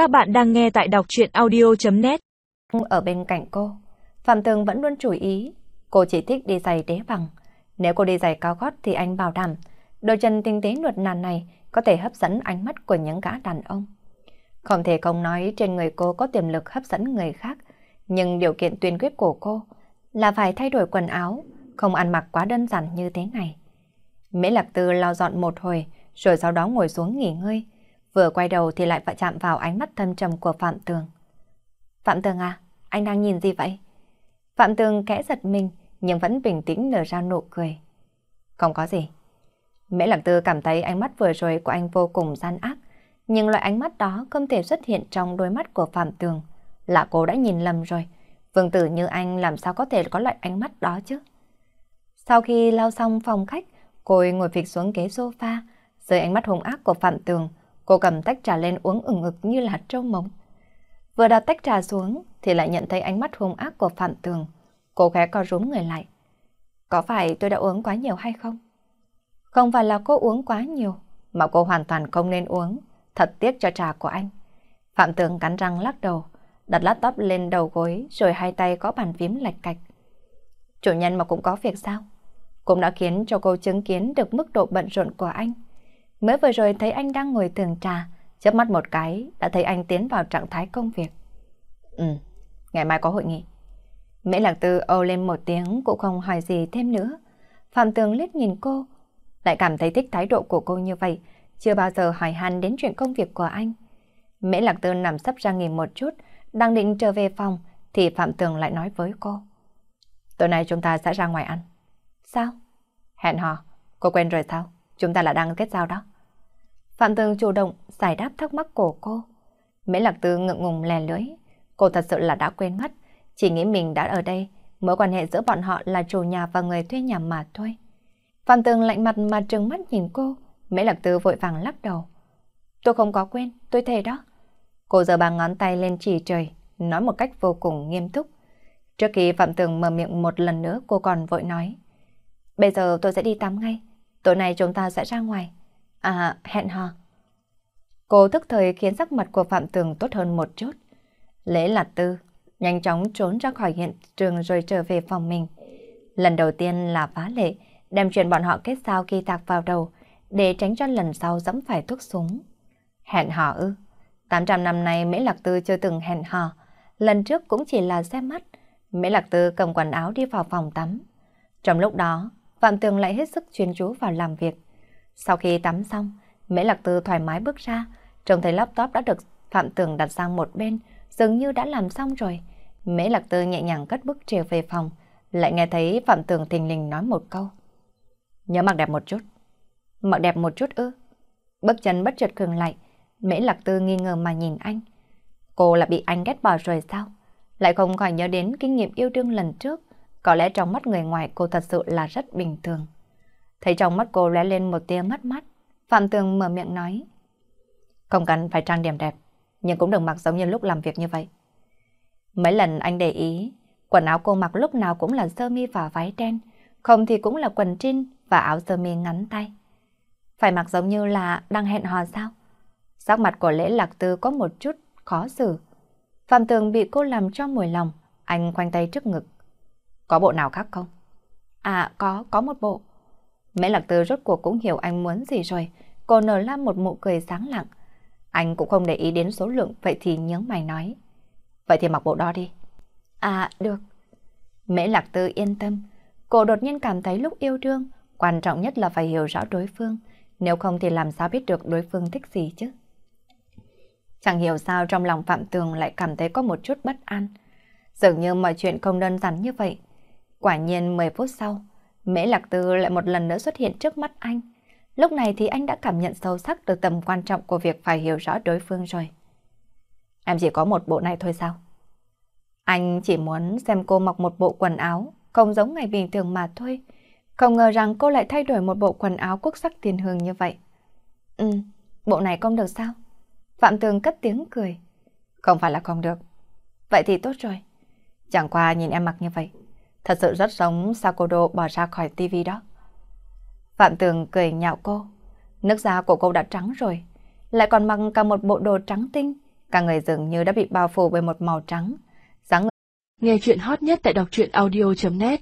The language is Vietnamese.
Các bạn đang nghe tại đọc chuyện audio.net Ở bên cạnh cô, Phạm Tường vẫn luôn chú ý, cô chỉ thích đi giày đế bằng. Nếu cô đi giày cao gót thì anh bảo đảm, đôi chân tinh tế nuột nàn này có thể hấp dẫn ánh mắt của những gã đàn ông. Không thể không nói trên người cô có tiềm lực hấp dẫn người khác, nhưng điều kiện tuyên quyết của cô là phải thay đổi quần áo, không ăn mặc quá đơn giản như thế này. Mễ Lạc Tư lau dọn một hồi, rồi sau đó ngồi xuống nghỉ ngơi. Vừa quay đầu thì lại phải chạm vào ánh mắt thâm trầm của Phạm Tường. Phạm Tường à, anh đang nhìn gì vậy? Phạm Tường kẽ giật mình, nhưng vẫn bình tĩnh nở ra nụ cười. Không có gì. Mễ Lạc Tư cảm thấy ánh mắt vừa rồi của anh vô cùng gian ác, nhưng loại ánh mắt đó không thể xuất hiện trong đôi mắt của Phạm Tường. Là cô đã nhìn lầm rồi. Vương tử như anh làm sao có thể có loại ánh mắt đó chứ? Sau khi lau xong phòng khách, cô ngồi phịch xuống ghế sofa, dưới ánh mắt hung ác của Phạm Tường, cô cầm tách trà lên uống ửng ngực như là trâu mống. Vừa đặt tách trà xuống thì lại nhận thấy ánh mắt hung ác của Phạm Tường. Cô khẽ co rúm người lại. Có phải tôi đã uống quá nhiều hay không? Không phải là cô uống quá nhiều, mà cô hoàn toàn không nên uống. Thật tiếc cho trà của anh. Phạm Tường cắn răng lắc đầu, đặt laptop lên đầu gối rồi hai tay có bàn phím lạch cạch. Chủ nhân mà cũng có việc sao? Cũng đã khiến cho cô chứng kiến được mức độ bận rộn của anh. Mới vừa rồi thấy anh đang ngồi tường trà, chớp mắt một cái đã thấy anh tiến vào trạng thái công việc. Ừ, ngày mai có hội nghị. Mễ Lạc Tư âu lên một tiếng cũng không hỏi gì thêm nữa. Phạm Tường liếc nhìn cô, lại cảm thấy thích thái độ của cô như vậy, chưa bao giờ hỏi han đến chuyện công việc của anh. Mễ Lạc Tư nằm sấp ra nghỉ một chút, đang định trở về phòng, thì Phạm Tường lại nói với cô. Tối nay chúng ta sẽ ra ngoài ăn. Sao? Hẹn hò. Cô quên rồi sao? Chúng ta là đang kết giao đó. Phạm Tường chủ động giải đáp thắc mắc của cô. Mễ Lạc Tư ngượng ngùng lè lưới. Cô thật sự là đã quên mất. Chỉ nghĩ mình đã ở đây. Mối quan hệ giữa bọn họ là chủ nhà và người thuê nhà mà thôi. Phạm Tường lạnh mặt mà trừng mắt nhìn cô. Mễ Lạc Tư vội vàng lắc đầu. Tôi không có quên, tôi thề đó. Cô giơ bàn ngón tay lên chỉ trời, nói một cách vô cùng nghiêm túc. Trước khi Phạm Tường mở miệng một lần nữa cô còn vội nói. Bây giờ tôi sẽ đi tắm ngay. Tối nay chúng ta sẽ ra ngoài. À, hẹn hò. Cô tức thời khiến sắc mặt của Phạm Tường tốt hơn một chút. Lễ lạc tư, nhanh chóng trốn ra khỏi hiện trường rồi trở về phòng mình. Lần đầu tiên là phá lệ, đem chuyện bọn họ kết giao ghi tạc vào đầu, để tránh cho lần sau dẫm phải thuốc súng. Hẹn hò ư. 800 năm nay Mễ Lạc Tư chưa từng hẹn hò. Lần trước cũng chỉ là xem mắt. Mễ Lạc Tư cầm quần áo đi vào phòng tắm. Trong lúc đó, Phạm Tường lại hết sức chuyên chú vào làm việc. Sau khi tắm xong, Mễ Lạc Tư thoải mái bước ra, trông thấy laptop đã được Phạm Tường đặt sang một bên, dường như đã làm xong rồi. Mễ Lạc Tư nhẹ nhàng cất bước trở về phòng, lại nghe thấy Phạm Tường thình lình nói một câu. Nhớ mặc đẹp một chút. Mặc đẹp một chút ư. Bước chân bất chợt khừng lại, Mễ Lạc Tư nghi ngờ mà nhìn anh. Cô là bị anh ghét bỏ rồi sao? Lại không khỏi nhớ đến kinh nghiệm yêu đương lần trước. Có lẽ trong mắt người ngoài cô thật sự là rất bình thường. Thấy trong mắt cô lóe lên một tia mất mắt, Phạm Tường mở miệng nói. Không cần phải trang điểm đẹp, nhưng cũng đừng mặc giống như lúc làm việc như vậy. Mấy lần anh để ý, quần áo cô mặc lúc nào cũng là sơ mi và váy đen, không thì cũng là quần jean và áo sơ mi ngắn tay. Phải mặc giống như là đang hẹn hò sao? Sắc mặt của lễ lạc tư có một chút khó xử. Phạm Tường bị cô làm cho mùi lòng, anh khoanh tay trước ngực. Có bộ nào khác không? À, có, có một bộ. Mễ lạc tư rốt cuộc cũng hiểu anh muốn gì rồi. Cô nở ra một nụ cười sáng lặng. Anh cũng không để ý đến số lượng, vậy thì nhớ mày nói. Vậy thì mặc bộ đó đi. À, được. Mễ lạc tư yên tâm. Cô đột nhiên cảm thấy lúc yêu đương, quan trọng nhất là phải hiểu rõ đối phương. Nếu không thì làm sao biết được đối phương thích gì chứ? Chẳng hiểu sao trong lòng Phạm Tường lại cảm thấy có một chút bất an. Dường như mọi chuyện không đơn giản như vậy. Quả nhiên 10 phút sau, Mễ Lạc Tư lại một lần nữa xuất hiện trước mắt anh. Lúc này thì anh đã cảm nhận sâu sắc được tầm quan trọng của việc phải hiểu rõ đối phương rồi. Em chỉ có một bộ này thôi sao? Anh chỉ muốn xem cô mặc một bộ quần áo không giống ngày bình thường mà thôi. Không ngờ rằng cô lại thay đổi một bộ quần áo quốc sắc tiền hương như vậy. Ừ, bộ này không được sao? Phạm Tường cất tiếng cười. Không phải là không được. Vậy thì tốt rồi. Chẳng qua nhìn em mặc như vậy, thật sự rất giống Sakodo bỏ ra khỏi tivi đó. Phạm Tường cười nhạo cô. Nước da của cô đã trắng rồi, lại còn mặc cả một bộ đồ trắng tinh, cả người dường như đã bị bao phủ bởi một màu trắng. Sáng Nghe chuyện hot nhất tại đọc truyện audio.net